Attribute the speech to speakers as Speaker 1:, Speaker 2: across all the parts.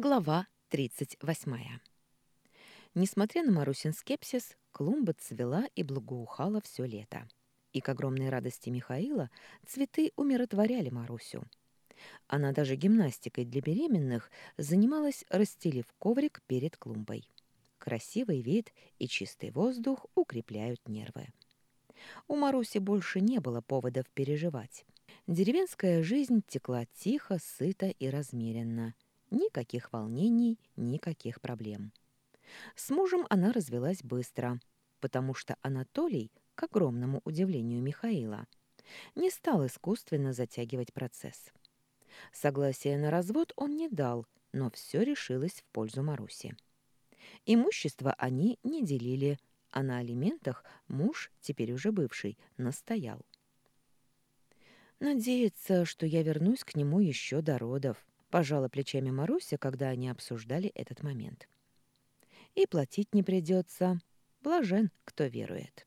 Speaker 1: Глава 38. Несмотря на Марусин скепсис, клумба цвела и благоухала все лето. И к огромной радости Михаила цветы умиротворяли Марусю. Она даже гимнастикой для беременных занималась, расстелив коврик перед клумбой. Красивый вид и чистый воздух укрепляют нервы. У Маруси больше не было поводов переживать. Деревенская жизнь текла тихо, сыто и размеренно – Никаких волнений, никаких проблем. С мужем она развелась быстро, потому что Анатолий, к огромному удивлению Михаила, не стал искусственно затягивать процесс. Согласия на развод он не дал, но все решилось в пользу Маруси. Имущество они не делили, а на алиментах муж, теперь уже бывший, настоял. «Надеется, что я вернусь к нему еще до родов», Пожала плечами Маруся, когда они обсуждали этот момент. И платить не придется. Блажен, кто верует.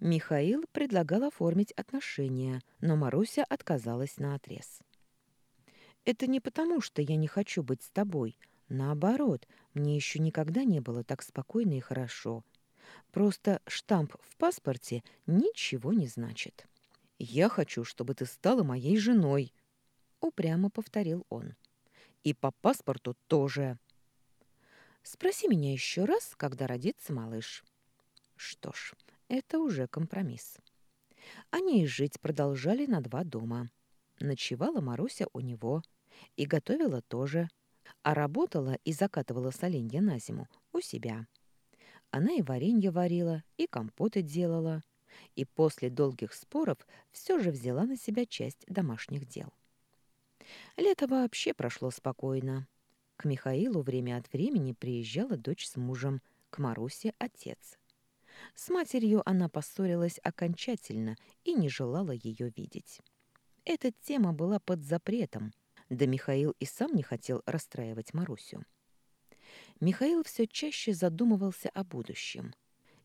Speaker 1: Михаил предлагал оформить отношения, но Маруся отказалась на отрез. «Это не потому, что я не хочу быть с тобой. Наоборот, мне еще никогда не было так спокойно и хорошо. Просто штамп в паспорте ничего не значит. Я хочу, чтобы ты стала моей женой», — упрямо повторил он. И по паспорту тоже. Спроси меня еще раз, когда родится малыш. Что ж, это уже компромисс. Они и жить продолжали на два дома. Ночевала Маруся у него и готовила тоже, а работала и закатывала соленья на зиму у себя. Она и варенье варила, и компоты делала, и после долгих споров все же взяла на себя часть домашних дел. Лето вообще прошло спокойно. К Михаилу время от времени приезжала дочь с мужем, к Марусе отец. С матерью она поссорилась окончательно и не желала ее видеть. Эта тема была под запретом, да Михаил и сам не хотел расстраивать Марусю. Михаил все чаще задумывался о будущем.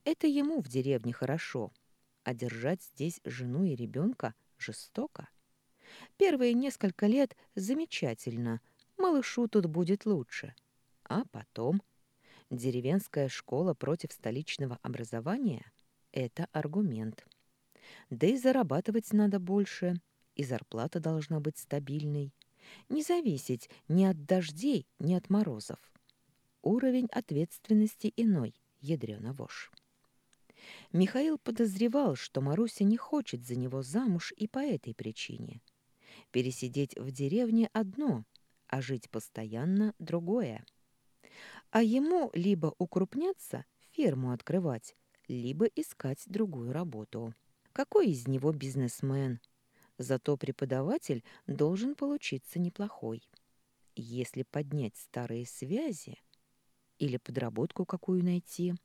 Speaker 1: Это ему в деревне хорошо, а держать здесь жену и ребенка жестоко. Первые несколько лет замечательно, малышу тут будет лучше. А потом деревенская школа против столичного образования – это аргумент. Да и зарабатывать надо больше, и зарплата должна быть стабильной. Не зависеть ни от дождей, ни от морозов. Уровень ответственности иной, ядрёна вошь. Михаил подозревал, что Маруся не хочет за него замуж и по этой причине – Пересидеть в деревне одно, а жить постоянно другое. А ему либо укрупняться, ферму открывать, либо искать другую работу. Какой из него бизнесмен? Зато преподаватель должен получиться неплохой. Если поднять старые связи или подработку какую найти.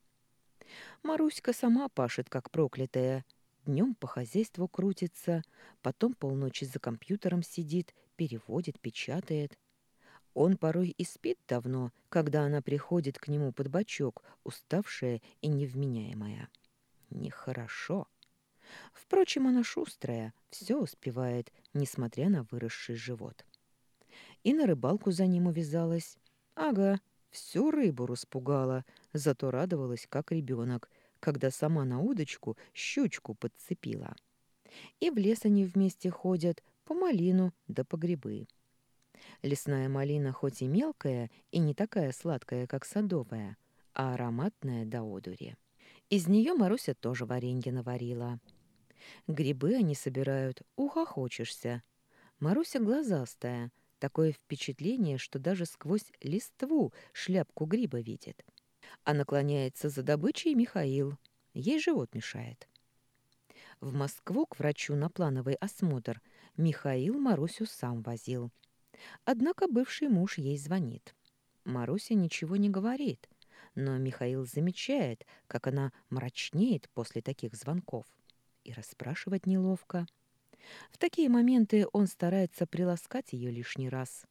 Speaker 1: Маруська сама пашет, как проклятая, Днем по хозяйству крутится, потом полночи за компьютером сидит, переводит, печатает. Он порой и спит давно, когда она приходит к нему под бочок, уставшая и невменяемая. Нехорошо. Впрочем, она шустрая, все успевает, несмотря на выросший живот. И на рыбалку за ним увязалась. Ага, всю рыбу распугала, зато радовалась, как ребенок, когда сама на удочку щучку подцепила. И в лес они вместе ходят, по малину да по грибы. Лесная малина хоть и мелкая и не такая сладкая, как садовая, а ароматная до одури. Из нее Маруся тоже варенье наварила. Грибы они собирают, ухохочешься. Маруся глазастая, такое впечатление, что даже сквозь листву шляпку гриба видит а наклоняется за добычей Михаил. Ей живот мешает. В Москву к врачу на плановый осмотр Михаил Марусю сам возил. Однако бывший муж ей звонит. Маруся ничего не говорит, но Михаил замечает, как она мрачнеет после таких звонков. И расспрашивать неловко. В такие моменты он старается приласкать ее лишний раз.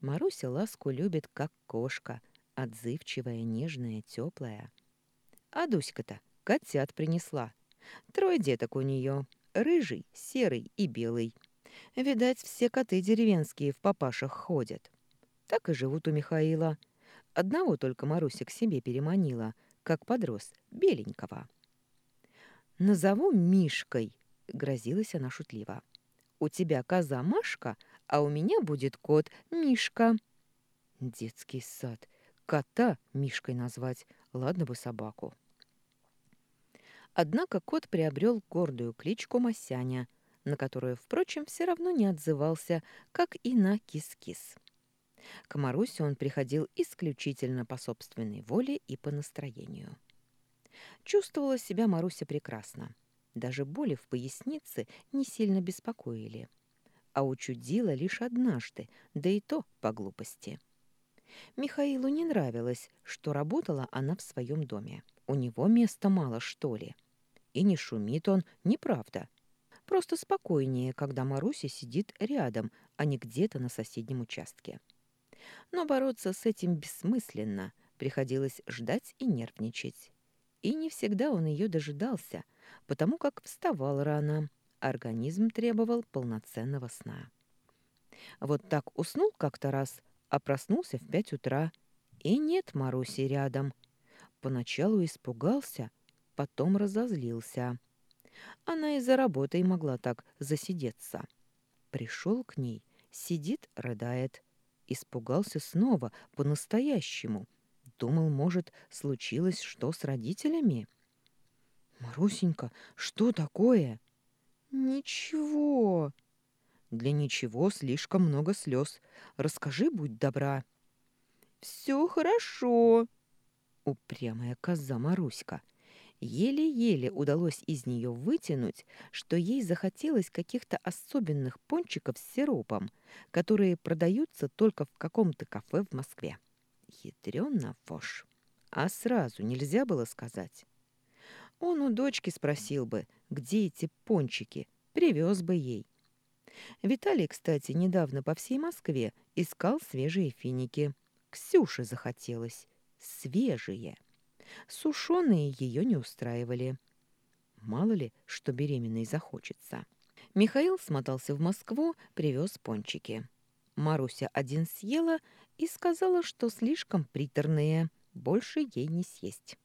Speaker 1: Маруся ласку любит, как кошка, отзывчивая, нежная, теплая. А Дуська-то котят принесла. Трое деток у нее, рыжий, серый и белый. Видать, все коты деревенские в папашах ходят. Так и живут у Михаила. Одного только Маруся к себе переманила, как подрос, беленького. «Назову Мишкой», — грозилась она шутливо. «У тебя коза Машка, а у меня будет кот Мишка». Детский сад. Кота Мишкой назвать, ладно бы собаку. Однако кот приобрел гордую кличку Масяня, на которую, впрочем, все равно не отзывался, как и на кис-кис. К Марусе он приходил исключительно по собственной воле и по настроению. Чувствовала себя Маруся прекрасно. Даже боли в пояснице не сильно беспокоили. А учудила лишь однажды, да и то по глупости. Михаилу не нравилось, что работала она в своем доме. У него места мало, что ли. И не шумит он, неправда. Просто спокойнее, когда Маруся сидит рядом, а не где-то на соседнем участке. Но бороться с этим бессмысленно, приходилось ждать и нервничать. И не всегда он ее дожидался, потому как вставал рано, организм требовал полноценного сна. Вот так уснул как-то раз, а проснулся в пять утра, и нет Маруси рядом. Поначалу испугался, потом разозлился. Она и за работой могла так засидеться. Пришел к ней, сидит, рыдает. Испугался снова, по-настоящему. Думал, может, случилось что с родителями? «Марусенька, что такое?» «Ничего». «Для ничего слишком много слез. Расскажи, будь добра». «Все хорошо». Упрямая коза Маруська. Еле-еле удалось из нее вытянуть, что ей захотелось каких-то особенных пончиков с сиропом, которые продаются только в каком-то кафе в Москве. Ядрёна вошь. А сразу нельзя было сказать. Он у дочки спросил бы, где эти пончики, привез бы ей. Виталий, кстати, недавно по всей Москве искал свежие финики. Ксюше захотелось. Свежие. Сушеные ее не устраивали. Мало ли, что беременной захочется. Михаил смотался в Москву, привез пончики. Маруся один съела и сказала, что слишком приторные, больше ей не съесть.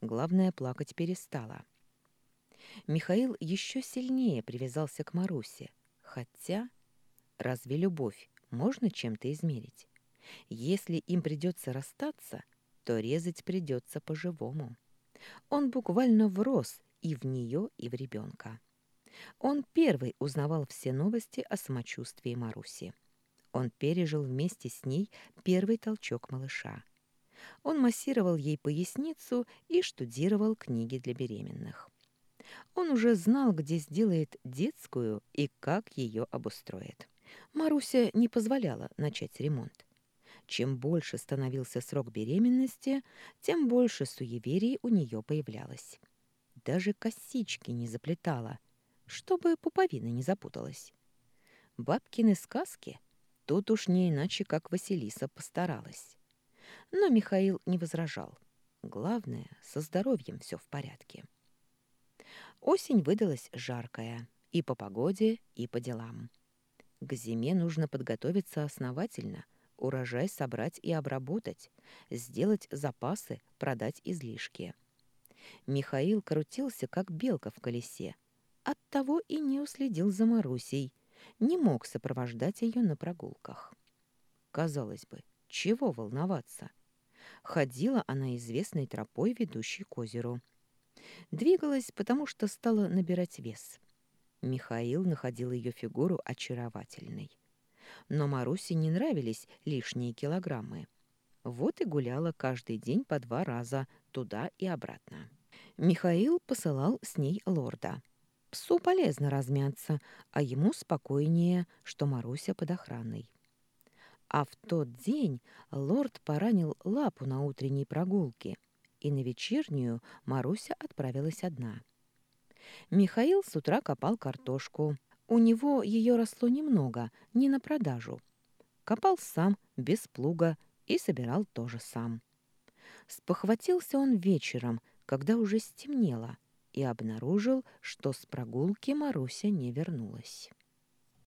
Speaker 1: Главное, плакать перестала. Михаил еще сильнее привязался к Марусе, хотя разве любовь можно чем-то измерить? Если им придется расстаться – то резать придется по-живому. Он буквально врос и в нее, и в ребенка. Он первый узнавал все новости о самочувствии Маруси. Он пережил вместе с ней первый толчок малыша. Он массировал ей поясницу и штудировал книги для беременных. Он уже знал, где сделает детскую и как ее обустроит. Маруся не позволяла начать ремонт. Чем больше становился срок беременности, тем больше суеверий у нее появлялось. Даже косички не заплетала, чтобы пуповина не запуталась. Бабкины сказки тут уж не иначе, как Василиса постаралась. Но Михаил не возражал. Главное, со здоровьем все в порядке. Осень выдалась жаркая и по погоде, и по делам. К зиме нужно подготовиться основательно – урожай собрать и обработать, сделать запасы, продать излишки. Михаил крутился, как белка в колесе. Оттого и не уследил за Марусей, не мог сопровождать ее на прогулках. Казалось бы, чего волноваться? Ходила она известной тропой, ведущей к озеру. Двигалась, потому что стала набирать вес. Михаил находил ее фигуру очаровательной но Марусе не нравились лишние килограммы. Вот и гуляла каждый день по два раза туда и обратно. Михаил посылал с ней лорда. Псу полезно размяться, а ему спокойнее, что Маруся под охраной. А в тот день лорд поранил лапу на утренней прогулке, и на вечернюю Маруся отправилась одна. Михаил с утра копал картошку, у него ее росло немного, не на продажу. Копал сам, без плуга, и собирал тоже сам. Спохватился он вечером, когда уже стемнело, и обнаружил, что с прогулки Маруся не вернулась.